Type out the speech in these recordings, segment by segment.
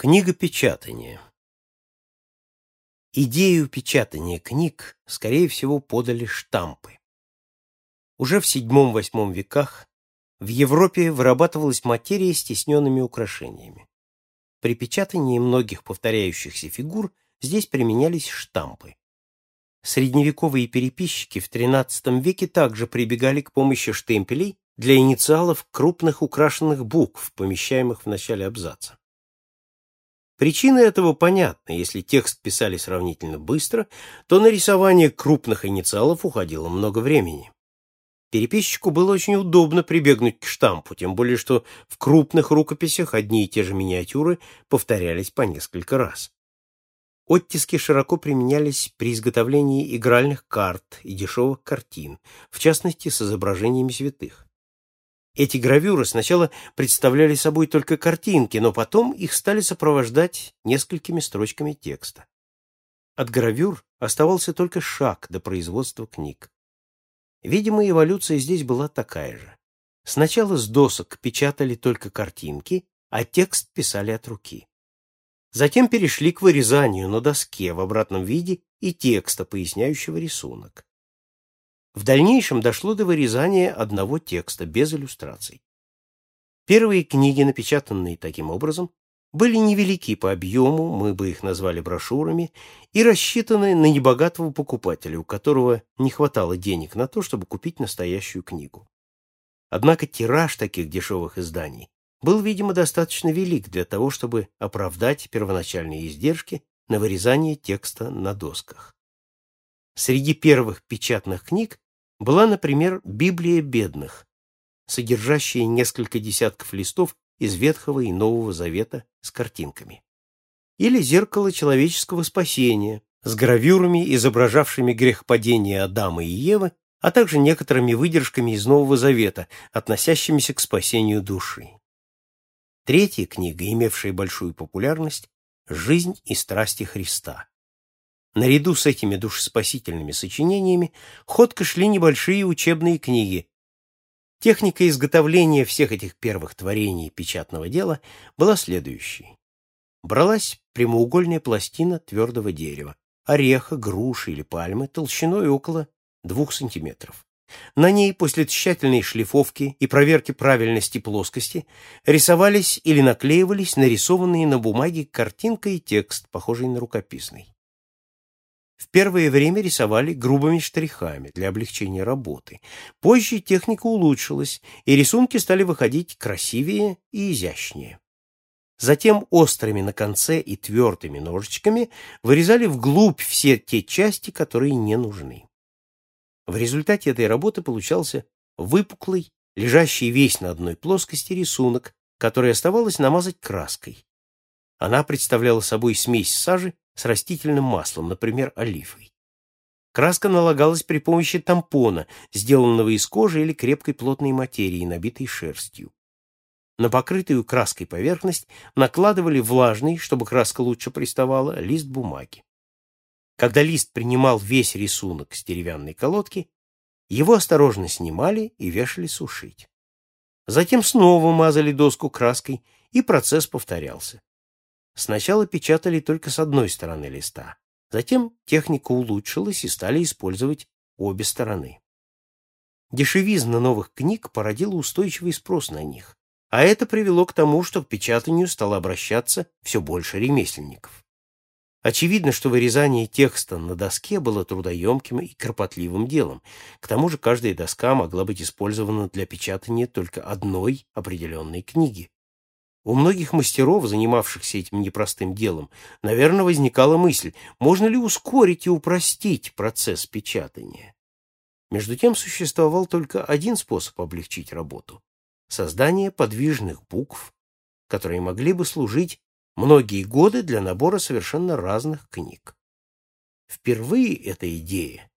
Книгопечатание Идею печатания книг, скорее всего, подали штампы. Уже в VII-VIII веках в Европе вырабатывалась материя с тесненными украшениями. При печатании многих повторяющихся фигур здесь применялись штампы. Средневековые переписчики в XIII веке также прибегали к помощи штемпелей для инициалов крупных украшенных букв, помещаемых в начале абзаца. Причина этого понятна. Если текст писали сравнительно быстро, то на рисование крупных инициалов уходило много времени. Переписчику было очень удобно прибегнуть к штампу, тем более что в крупных рукописях одни и те же миниатюры повторялись по несколько раз. Оттиски широко применялись при изготовлении игральных карт и дешевых картин, в частности, с изображениями святых. Эти гравюры сначала представляли собой только картинки, но потом их стали сопровождать несколькими строчками текста. От гравюр оставался только шаг до производства книг. Видимо, эволюция здесь была такая же. Сначала с досок печатали только картинки, а текст писали от руки. Затем перешли к вырезанию на доске в обратном виде и текста, поясняющего рисунок. В дальнейшем дошло до вырезания одного текста без иллюстраций. Первые книги, напечатанные таким образом, были невелики по объему, мы бы их назвали брошюрами, и рассчитаны на небогатого покупателя, у которого не хватало денег на то, чтобы купить настоящую книгу. Однако тираж таких дешевых изданий был, видимо, достаточно велик для того, чтобы оправдать первоначальные издержки на вырезание текста на досках. Среди первых печатных книг была, например, Библия бедных, содержащая несколько десятков листов из Ветхого и Нового Завета с картинками. Или «Зеркало человеческого спасения» с гравюрами, изображавшими грехопадение Адама и Евы, а также некоторыми выдержками из Нового Завета, относящимися к спасению души. Третья книга, имевшая большую популярность, «Жизнь и страсти Христа», Наряду с этими душеспасительными сочинениями ходко шли небольшие учебные книги. Техника изготовления всех этих первых творений печатного дела была следующей. Бралась прямоугольная пластина твердого дерева, ореха, груши или пальмы толщиной около двух сантиметров. На ней после тщательной шлифовки и проверки правильности плоскости рисовались или наклеивались нарисованные на бумаге картинка и текст, похожий на рукописный. В первое время рисовали грубыми штрихами для облегчения работы. Позже техника улучшилась, и рисунки стали выходить красивее и изящнее. Затем острыми на конце и твердыми ножичками вырезали вглубь все те части, которые не нужны. В результате этой работы получался выпуклый, лежащий весь на одной плоскости рисунок, который оставалось намазать краской. Она представляла собой смесь сажи с растительным маслом, например, олифой. Краска налагалась при помощи тампона, сделанного из кожи или крепкой плотной материи, набитой шерстью. На покрытую краской поверхность накладывали влажный, чтобы краска лучше приставала, лист бумаги. Когда лист принимал весь рисунок с деревянной колодки, его осторожно снимали и вешали сушить. Затем снова мазали доску краской, и процесс повторялся. Сначала печатали только с одной стороны листа, затем техника улучшилась и стали использовать обе стороны. Дешевизна новых книг породила устойчивый спрос на них, а это привело к тому, что к печатанию стало обращаться все больше ремесленников. Очевидно, что вырезание текста на доске было трудоемким и кропотливым делом. К тому же каждая доска могла быть использована для печатания только одной определенной книги. У многих мастеров, занимавшихся этим непростым делом, наверное, возникала мысль, можно ли ускорить и упростить процесс печатания. Между тем существовал только один способ облегчить работу — создание подвижных букв, которые могли бы служить многие годы для набора совершенно разных книг. Впервые эта идея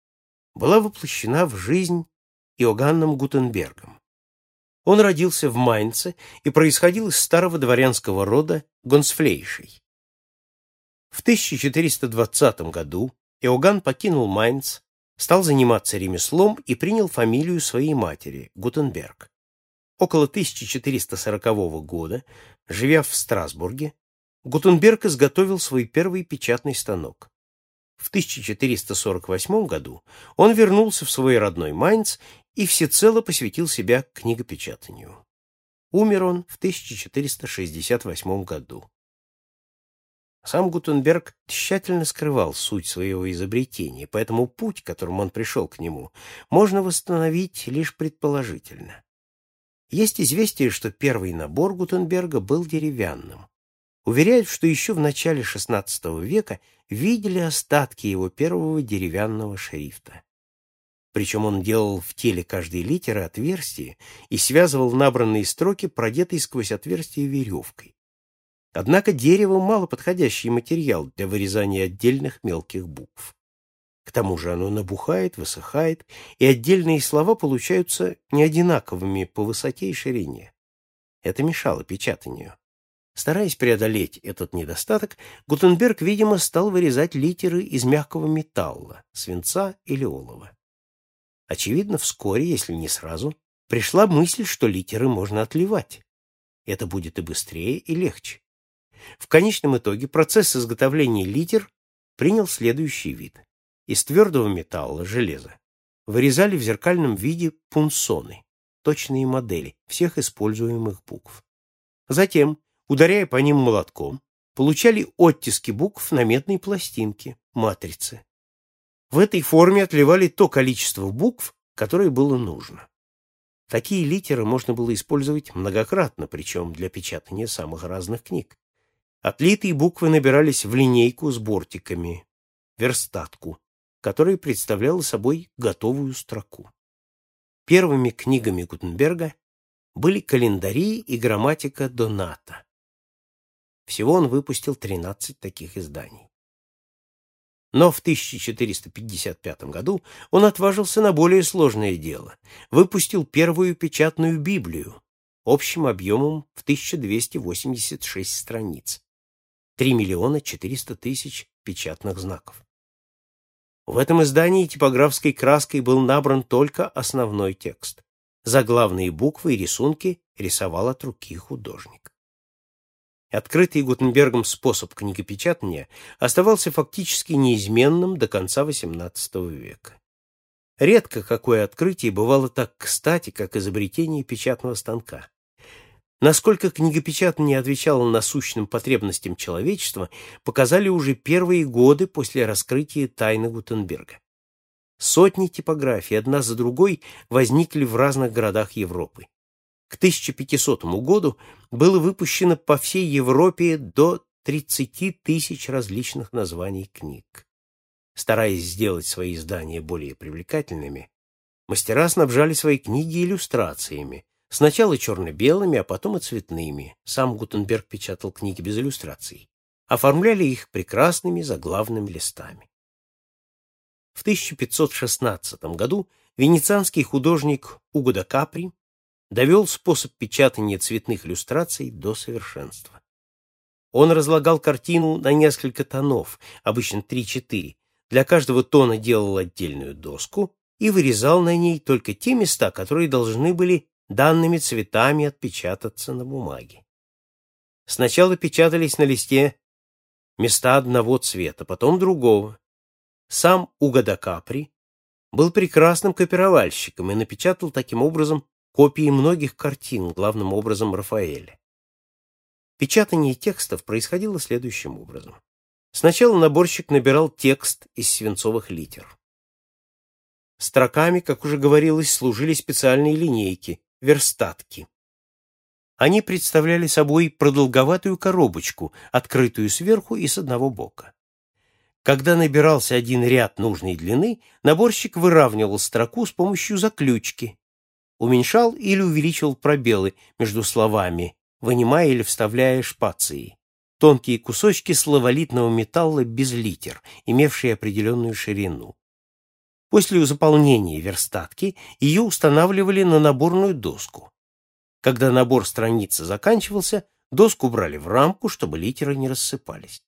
была воплощена в жизнь Иоганном Гутенбергом. Он родился в Майнце и происходил из старого дворянского рода Гонсфлейшей. В 1420 году Иоганн покинул Майнц, стал заниматься ремеслом и принял фамилию своей матери, Гутенберг. Около 1440 года, живя в Страсбурге, Гутенберг изготовил свой первый печатный станок. В 1448 году он вернулся в свой родной Майнц и всецело посвятил себя книгопечатанию. Умер он в 1468 году. Сам Гутенберг тщательно скрывал суть своего изобретения, поэтому путь, которым он пришел к нему, можно восстановить лишь предположительно. Есть известие, что первый набор Гутенберга был деревянным. Уверяют, что еще в начале XVI века видели остатки его первого деревянного шрифта. Причем он делал в теле каждой литеры отверстие и связывал набранные строки, продетой сквозь отверстие веревкой. Однако дерево — мало подходящий материал для вырезания отдельных мелких букв. К тому же оно набухает, высыхает, и отдельные слова получаются неодинаковыми по высоте и ширине. Это мешало печатанию. Стараясь преодолеть этот недостаток, Гутенберг, видимо, стал вырезать литеры из мягкого металла, свинца или олова. Очевидно, вскоре, если не сразу, пришла мысль, что литеры можно отливать. Это будет и быстрее, и легче. В конечном итоге процесс изготовления литер принял следующий вид. Из твердого металла, железа, вырезали в зеркальном виде пунсоны, точные модели всех используемых букв. Затем, ударяя по ним молотком, получали оттиски букв на медной пластинке, матрице. В этой форме отливали то количество букв, которое было нужно. Такие литеры можно было использовать многократно, причем для печатания самых разных книг. Отлитые буквы набирались в линейку с бортиками, верстатку, которая представляла собой готовую строку. Первыми книгами Гутенберга были календари и грамматика Доната. Всего он выпустил 13 таких изданий. Но в 1455 году он отважился на более сложное дело. Выпустил первую печатную Библию общим объемом в 1286 страниц. 3 миллиона 400 тысяч печатных знаков. В этом издании типографской краской был набран только основной текст. Заглавные буквы и рисунки рисовал от руки художник. Открытый Гутенбергом способ книгопечатания оставался фактически неизменным до конца XVIII века. Редко какое открытие бывало так кстати, как изобретение печатного станка. Насколько книгопечатание отвечало насущным потребностям человечества, показали уже первые годы после раскрытия тайны Гутенберга. Сотни типографий, одна за другой, возникли в разных городах Европы. К 1500 году было выпущено по всей Европе до 30 тысяч различных названий книг. Стараясь сделать свои издания более привлекательными, мастера снабжали свои книги иллюстрациями, Сначала черно-белыми, а потом и цветными. Сам Гутенберг печатал книги без иллюстраций. Оформляли их прекрасными заглавными листами. В 1516 году венецианский художник Уго да Капри довел способ печатания цветных иллюстраций до совершенства. Он разлагал картину на несколько тонов, обычно 3-4. Для каждого тона делал отдельную доску и вырезал на ней только те места, которые должны были данными цветами отпечататься на бумаге. Сначала печатались на листе места одного цвета, потом другого. Сам Угада Капри был прекрасным копировальщиком и напечатал таким образом копии многих картин, главным образом Рафаэля. Печатание текстов происходило следующим образом. Сначала наборщик набирал текст из свинцовых литер. Строками, как уже говорилось, служили специальные линейки, верстатки. Они представляли собой продолговатую коробочку, открытую сверху и с одного бока. Когда набирался один ряд нужной длины, наборщик выравнивал строку с помощью заключки, уменьшал или увеличивал пробелы между словами, вынимая или вставляя шпации. Тонкие кусочки словолитного металла без литер, имевшие определенную ширину. После заполнения верстатки ее устанавливали на наборную доску. Когда набор страницы заканчивался, доску брали в рамку, чтобы литеры не рассыпались.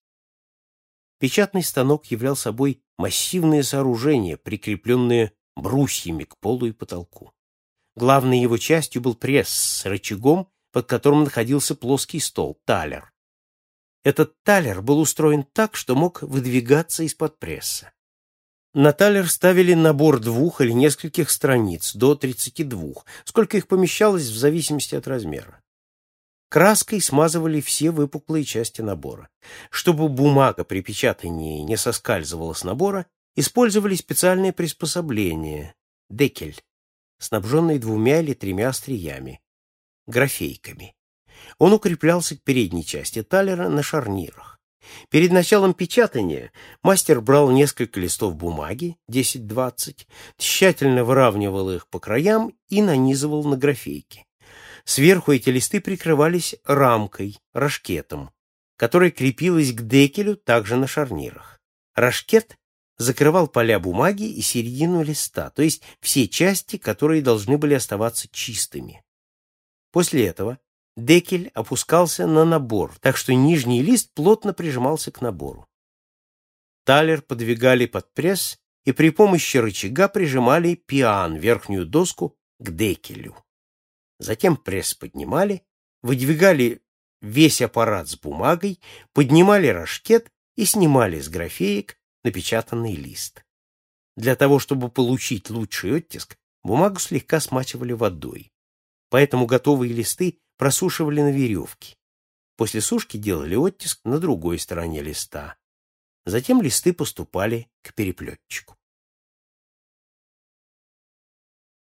Печатный станок являл собой массивное сооружение, прикрепленное брусьями к полу и потолку. Главной его частью был пресс с рычагом, под которым находился плоский стол, талер. Этот талер был устроен так, что мог выдвигаться из-под пресса. На талер ставили набор двух или нескольких страниц, до 32, сколько их помещалось в зависимости от размера. Краской смазывали все выпуклые части набора. Чтобы бумага при печатании не соскальзывала с набора, использовали специальные приспособления – декель, снабженный двумя или тремя остриями, графейками. Он укреплялся к передней части талера на шарнирах. Перед началом печатания мастер брал несколько листов бумаги, 10-20, тщательно выравнивал их по краям и нанизывал на графейки. Сверху эти листы прикрывались рамкой, рашкетом, которая крепилась к декелю также на шарнирах. Рашкет закрывал поля бумаги и середину листа, то есть все части, которые должны были оставаться чистыми. После этого декель опускался на набор, так что нижний лист плотно прижимался к набору. Талер подвигали под пресс и при помощи рычага прижимали пиан, верхнюю доску, к декелю. Затем пресс поднимали, выдвигали весь аппарат с бумагой, поднимали рашкет и снимали с графеек напечатанный лист. Для того, чтобы получить лучший оттиск, бумагу слегка смачивали водой. Поэтому готовые листы просушивали на веревке. После сушки делали оттиск на другой стороне листа. Затем листы поступали к переплетчику.